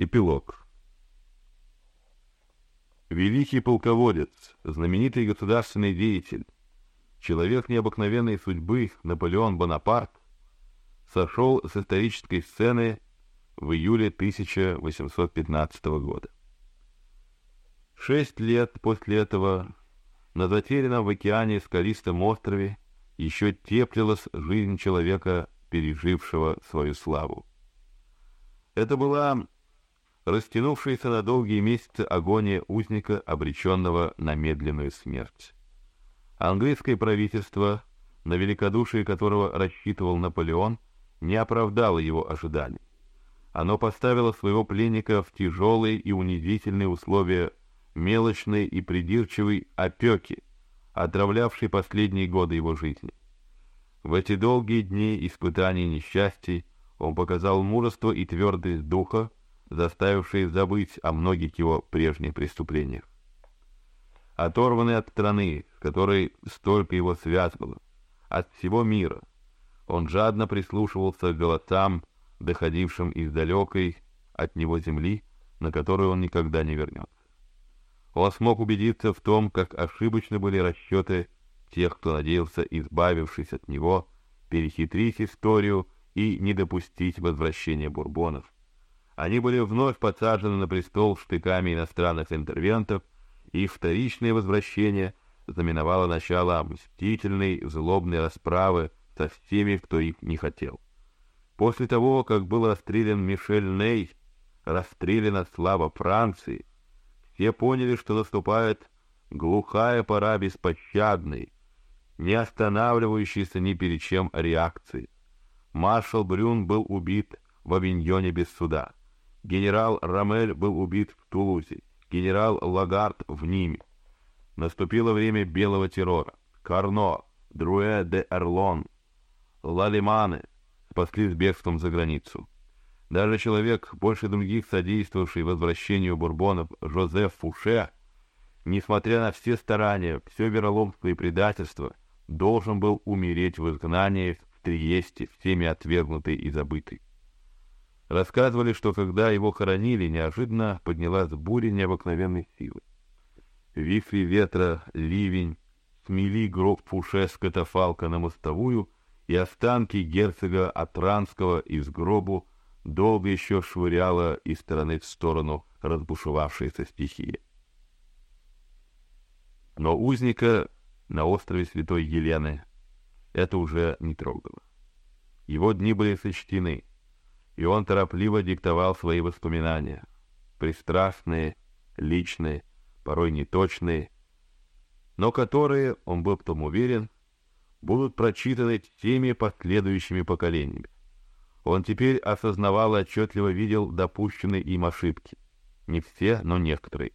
Эпилог. Великий полководец, знаменитый государственный деятель, человек необыкновенной судьбы Наполеон Бонапарт сошел с исторической сцены в июле 1815 года. Шесть лет после этого на затерянном в океане скалистом острове еще теплилась жизнь человека, пережившего свою славу. Это была растянувшаяся на долгие месяцы агония узника, обреченного на медленную смерть. Английское правительство, на великодушие которого рассчитывал Наполеон, не оправдало его ожиданий. Оно поставило своего пленника в тяжелые и унизительные условия мелочной и придирчивой опеки, отравлявшей последние годы его жизни. В эти долгие дни испытаний несчастий он показал мужество и твердость духа, заставившие забыть о многих его прежних преступлениях. Оторванный от страны, с которой столько его связывало, от всего мира, он жадно прислушивался к голосам, доходившим из далекой от него земли, на которую он никогда не вернется. Он смог убедиться в том, как ошибочны были расчеты тех, кто надеялся, избавившись от него, перехитрить историю и не допустить возвращения бурбонов. Они были вновь подсажены на престол штыками иностранных интервентов, и вторичное возвращение знаменовало начало мстительной, злобной расправы со всеми, кто их не хотел. После того, как был расстрелян Мишель Ней, расстреляна слава Франции, все поняли, что наступает глухая пора беспощадной, не останавливающейся ни перед чем реакции. Маршал Брюн был убит в Авиньоне без суда. Генерал Рамель был убит в Тулузе, генерал Лагард в Ниме. Наступило время белого террора. Карно, Друэ де Эрлон, Лалиманы спасли с бегством за границу. Даже человек, больше других содействовавший возвращению бурбонов, Жозеф Фуше, несмотря на все старания, все вероломство и предательство, должен был умереть в изгнании в Триесте, всеми отвергнутый и забытый. Рассказывали, что когда его хоронили, неожиданно поднялась буря необыкновенной силы. Вихри ветра, ливень смели гроб Фуше с катафалка на мостовую, и останки герцога Атранского из гробу долго еще швыряла из стороны в сторону разбушевавшаяся стихия. Но узника на острове Святой Елены это уже не трогало. Его дни были сочтены и он торопливо диктовал свои воспоминания, пристрастные, личные, порой неточные, но которые, он был в том уверен, будут прочитаны теми последующими поколениями. Он теперь осознавал и отчетливо видел допущенные им ошибки. Не все, но некоторые.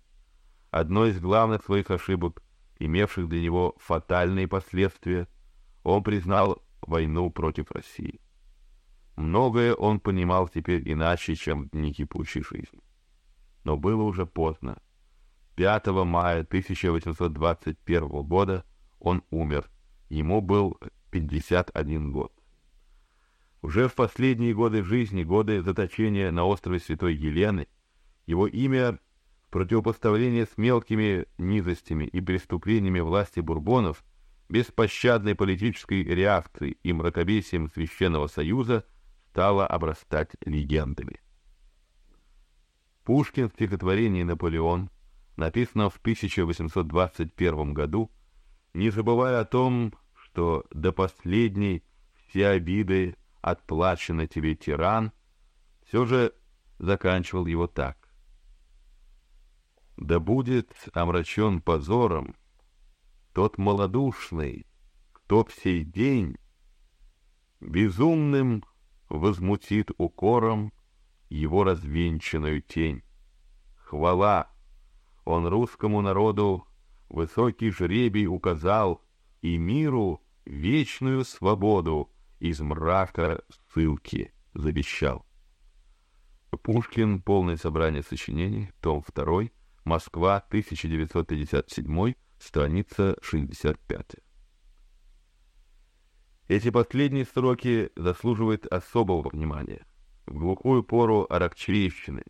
Одной из главных своих ошибок, имевших для него фатальные последствия, он признал войну против России. Многое он понимал теперь иначе, чем в дни кипучей жизни. Но было уже поздно. 5 мая 1821 года он умер. Ему был 51 год. Уже в последние годы жизни, годы заточения на острове Святой Елены, его имя в противопоставлении с мелкими низостями и преступлениями власти бурбонов, беспощадной политической реакцией и мракобесием Священного Союза стала обрастать легендами. Пушкин в стихотворении «Наполеон», написанном в 1821 году, не забывая о том, что до последней все обиды отплачены тебе, тиран, все же заканчивал его так. Да будет омрачен позором тот малодушный, кто в сей день безумным возмутит укором его развенчанную тень. Хвала! Он русскому народу высокий жребий указал и миру вечную свободу из мрака ссылки завещал. Пушкин. Полное собрание сочинений. Том 2. Москва. 1957. Страница 65. Эти последние строки заслуживают особого внимания. В глухую пору Аракчеевщины,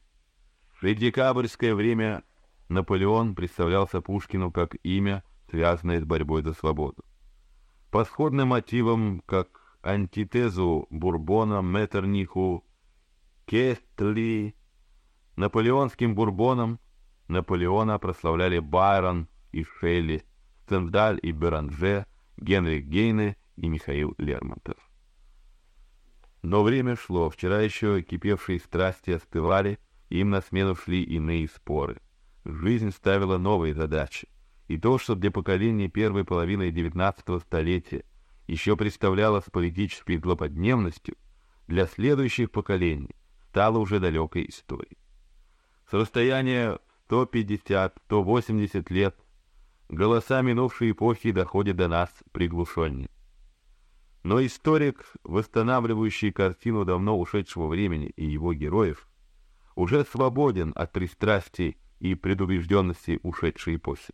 преддекабрьское время Наполеон представлялся Пушкину как имя, связанное с борьбой за свободу. По сходным мотивам, как антитезу Бурбона, Меттерниху, Кестли, наполеонским Бурбоном Наполеона прославляли Байрон и Шелли, Стендаль и Беранже, Генрих Гейне и Михаил Лермонтов. Но время шло, вчера еще кипевшие страсти остывали, им на смену шли иные споры. Жизнь ставила новые задачи, и то, что для поколения первой половины XIX столетия еще представлялось политической злободневностью, для следующих поколений стало уже далекой историей. С расстояния 150-180 лет голоса минувшей эпохи доходят до нас приглушеннее. Но историк, восстанавливающий картину давно ушедшего времени и его героев, уже свободен от пристрастий и предубежденности ушедшей эпохи.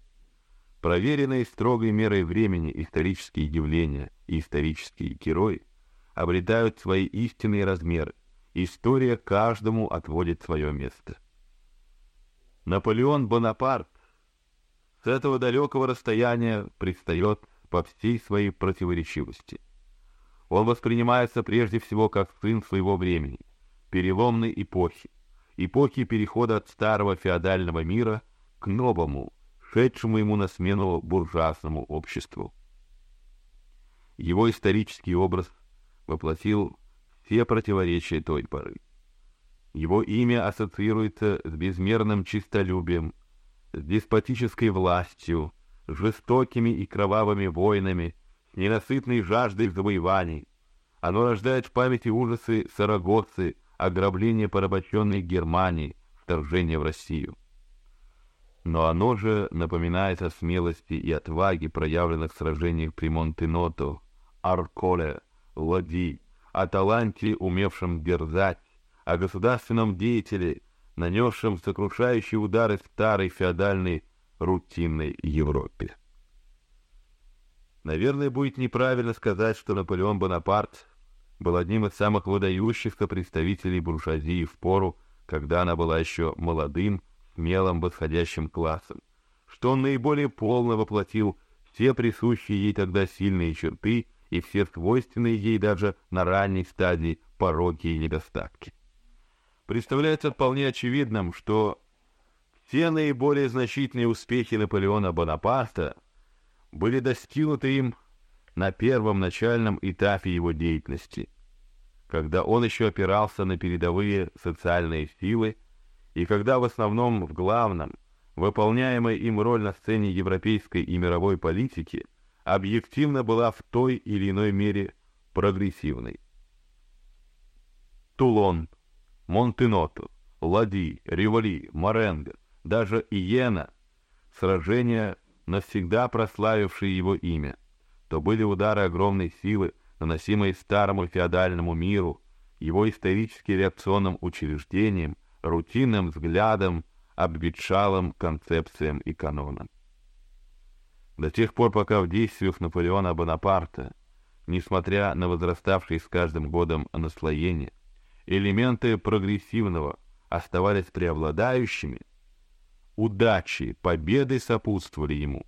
Проверенные строгой мерой времени исторические явления и исторические герои обретают свои истинные размеры. История каждому отводит свое место. Наполеон Бонапарт с этого далекого расстояния предстает по всей своей противоречивости. Он воспринимается прежде всего как сын своего времени, переломной эпохи, эпохи перехода от старого феодального мира к новому, шедшему ему на смену буржуазному обществу. Его исторический образ воплотил все противоречия той поры. Его имя ассоциируется с безмерным чистолюбием, с деспотической властью, жестокими и кровавыми войнами, ненасытной жаждой завоеваний. Оно рождает в памяти ужасы Сарагосы, ограбление порабощенной Германии, вторжение в Россию. Но оно же напоминает о смелости и отваге, проявленных в сражениях при Монтеното, Арколе, Лади, о таланте, умевшем дерзать, о государственном деятеле, нанесшем сокрушающие удары старой феодальной рутинной Европе. Наверное, будет неправильно сказать, что Наполеон Бонапарт был одним из самых выдающихся представителей буржуазии в пору, когда она была еще молодым, смелым, восходящим классом, что он наиболее полно воплотил все присущие ей тогда сильные черты и все свойственные ей даже на ранней стадии пороки и недостатки. Представляется вполне очевидным, что все наиболее значительные успехи Наполеона Бонапарта были достигнуты им на первом начальном этапе его деятельности, когда он еще опирался на передовые социальные силы и когда в основном в главном, выполняемой им роль на сцене европейской и мировой политики, объективно была в той или иной мере прогрессивной. Тулон Монтеноту, Лади, Риволи, Маренго, даже Иена, сражения, навсегда прославившие его имя, то были удары огромной силы, наносимые старому феодальному миру, его исторически реакционным учреждениям, рутинным взглядам, обветшалым концепциям и канонам. До тех пор, пока в действиях Наполеона Бонапарта, несмотря на возраставшие с каждым годом наслоение, элементы прогрессивного оставались преобладающими, удачи, победы сопутствовали ему.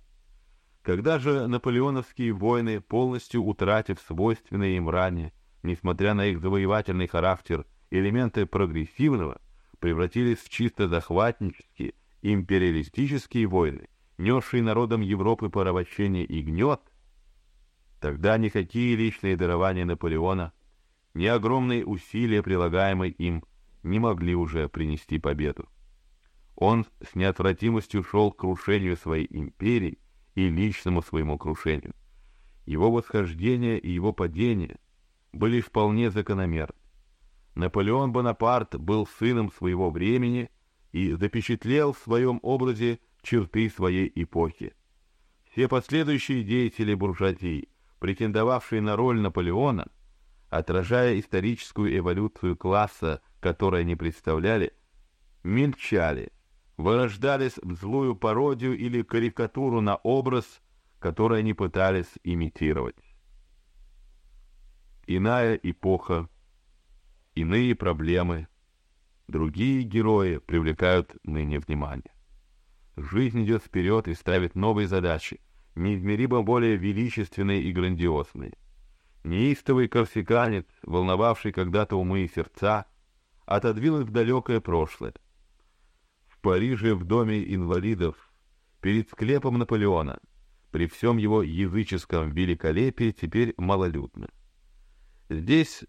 Когда же наполеоновские войны, полностью утратив свойственные им ранее, несмотря на их завоевательный характер, элементы прогрессивного, превратились в чисто захватнические, империалистические войны, несшие народам Европы порабощение и гнет, тогда никакие личные дарования Наполеона ни огромные усилия, прилагаемые им, не могли уже принести победу. Он с неотвратимостью шел к крушению своей империи и личному своему крушению. Его восхождение и его падение были вполне закономерны. Наполеон Бонапарт был сыном своего времени и запечатлел в своем образе черты своей эпохи. Все последующие деятели буржуазии, претендовавшие на роль Наполеона, отражая историческую эволюцию класса, который они представляли, мельчали, вырождались в злую пародию или карикатуру на образ, который они пытались имитировать. Иная эпоха, иные проблемы, другие герои привлекают ныне внимание. Жизнь идет вперед и ставит новые задачи, неизмеримо более величественные и грандиозные. Неистовый корсиканец, волновавший когда-то умы и сердца, отодвинул их в далекое прошлое. Париже в доме инвалидов, перед склепом Наполеона, при всем его языческом великолепии теперь малолюдно. Здесь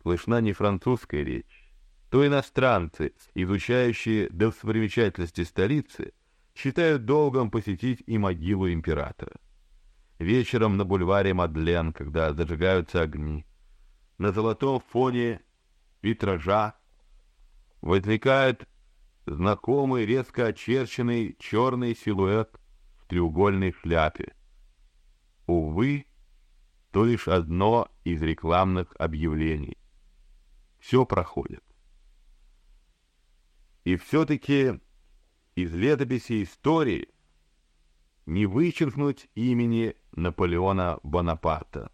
слышна не французская речь, то иностранцы, изучающие достопримечательности столицы, считают долгом посетить и могилу императора. Вечером на бульваре Мадлен, когда зажигаются огни, на золотом фоне витража возникает знакомый резко очерченный черный силуэт в треугольной шляпе. Увы, то лишь одно из рекламных объявлений. Все проходит. И все-таки из летописи истории не вычеркнуть имени Наполеона Бонапарта.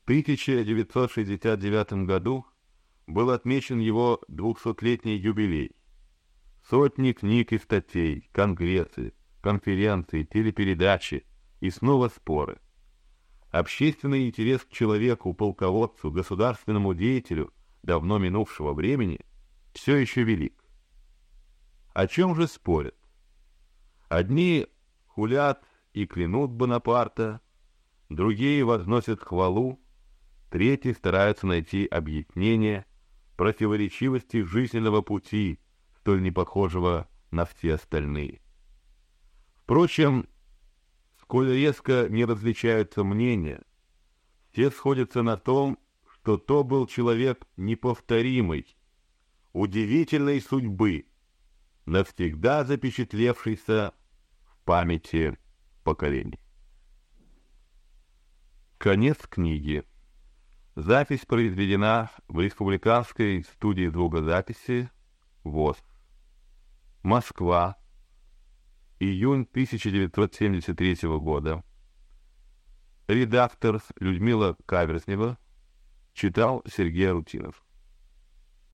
В 1969 году был отмечен его двухсотлетний юбилей. Сотни книг и статей, конгрессы, конференции, телепередачи и снова споры. Общественный интерес к человеку, полководцу, государственному деятелю давно минувшего времени все еще велик. О чем же спорят? Одни хулят и клянут Бонапарта, другие возносят хвалу, третьи стараются найти объяснение противоречивости жизненного пути, столь непохожего на все остальные. Впрочем, сколь резко не различаются мнения, все сходятся на том, что то был человек неповторимый, удивительной судьбы, навсегда запечатлевшийся в памяти поколений. Конец книги. Запись произведена в Республиканской студии звукозаписи ВОЗ. Москва. Июнь 1973 года. Редактор Людмила Каверзнева читал Сергей Рутинов.